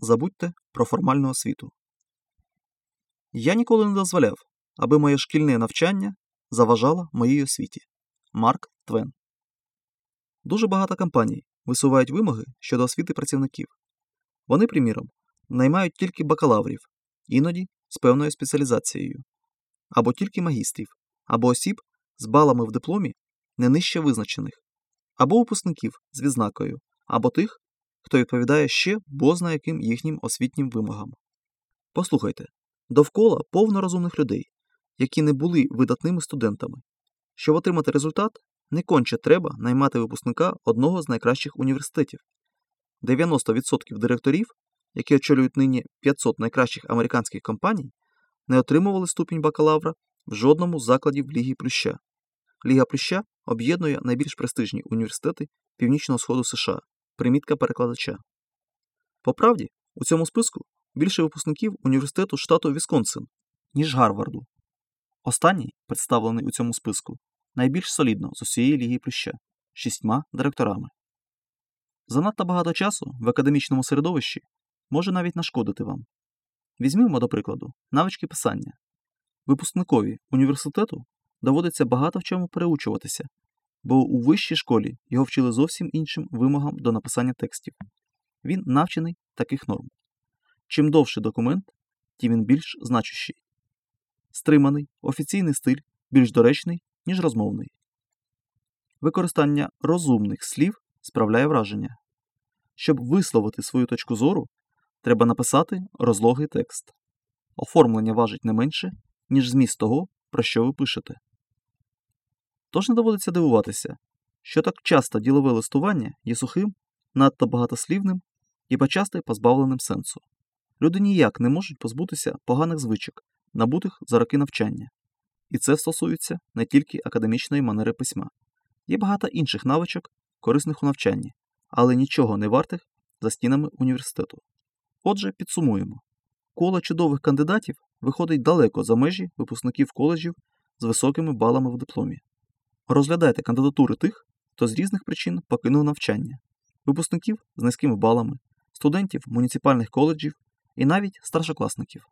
забудьте про формальну освіту. Я ніколи не дозволяв, аби моє шкільне навчання заважало моїй освіті. Марк Твен. Дуже багато компаній висувають вимоги щодо освіти працівників. Вони, приміром, наймають тільки бакалаврів, іноді з певною спеціалізацією, або тільки магістрів, або осіб з балами в дипломі не нижче визначених, або випускників з відзнакою, або тих, хто відповідає ще бозна яким їхнім освітнім вимогам. Послухайте, довкола повно розумних людей, які не були видатними студентами. Щоб отримати результат, не конче треба наймати випускника одного з найкращих університетів. 90% директорів, які очолюють нині 500 найкращих американських компаній, не отримували ступінь бакалавра в жодному з закладів Ліги Плюща. Ліга Плюща об'єднує найбільш престижні університети Північного Сходу США, примітка перекладача. По правді, у цьому списку більше випускників університету штату Вісконсин, ніж Гарварду. Останній, представлений у цьому списку, найбільш солідно з усієї Ліги Плюща шістьма директорами. Занадто багато часу в академічному середовищі може навіть нашкодити вам. Візьмімо, до прикладу, навички писання. Випускникові університету доводиться багато в чому переучуватися, бо у вищій школі його вчили зовсім іншим вимогам до написання текстів. Він навчений таких норм. Чим довший документ, тим він більш значущий. Стриманий, офіційний стиль більш доречний, ніж розмовний. Використання розумних слів справляє враження. Щоб висловити свою точку зору, треба написати розлогий текст. Оформлення важить не менше, ніж зміст того, про що ви пишете. Тож не доводиться дивуватися, що так часто ділове листування є сухим, надто багатослівним і почасти позбавленим сенсу. Люди ніяк не можуть позбутися поганих звичок, набутих за роки навчання. І це стосується не тільки академічної манери письма. Є багато інших навичок, корисних у навчанні, але нічого не вартих за стінами університету. Отже, підсумуємо: коло чудових кандидатів виходить далеко за межі випускників коледжів з високими балами в дипломі. Розглядайте кандидатури тих, хто з різних причин покинув навчання, випускників з низькими балами, студентів муніципальних коледжів і навіть старшокласників.